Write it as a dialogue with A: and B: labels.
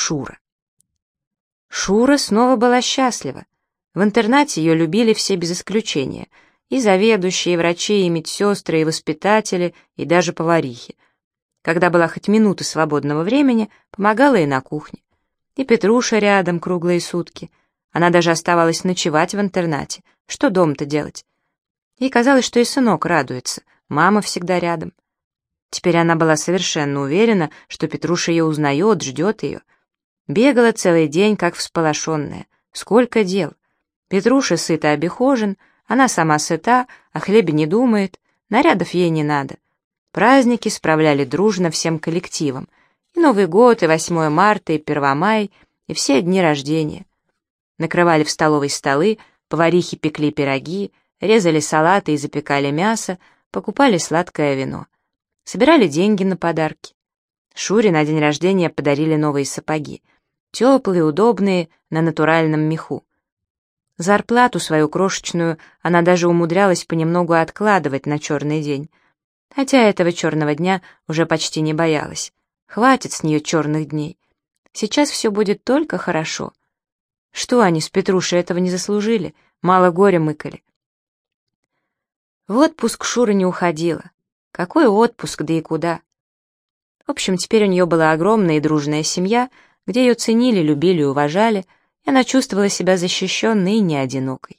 A: Шура. Шура снова была счастлива. В интернате ее любили все без исключения. И заведующие, и врачи, и медсестры, и воспитатели, и даже поварихи. Когда была хоть минута свободного времени, помогала и на кухне. И Петруша рядом круглые сутки. Она даже оставалась ночевать в интернате. Что дом-то делать? Ей казалось, что и сынок радуется. Мама всегда рядом. Теперь она была совершенно уверена, что Петруша ее узнает, ждет ее. Бегала целый день, как всполошенная. Сколько дел. Петруша сыто обихожен, она сама сыта, о хлебе не думает, нарядов ей не надо. Праздники справляли дружно всем коллективом. И Новый год, и 8 марта, и 1 май, и все дни рождения. Накрывали в столовой столы, поварихи пекли пироги, резали салаты и запекали мясо, покупали сладкое вино. Собирали деньги на подарки. Шуре на день рождения подарили новые сапоги. Теплые, удобные, на натуральном меху. Зарплату свою крошечную она даже умудрялась понемногу откладывать на черный день. Хотя этого черного дня уже почти не боялась. Хватит с нее черных дней. Сейчас все будет только хорошо. Что они с Петрушей этого не заслужили? Мало горя мыкали. В отпуск Шура не уходила. Какой отпуск, да и куда? В общем, теперь у нее была огромная и дружная семья, где ее ценили, любили и уважали, и она чувствовала себя защищенной и не одинокой.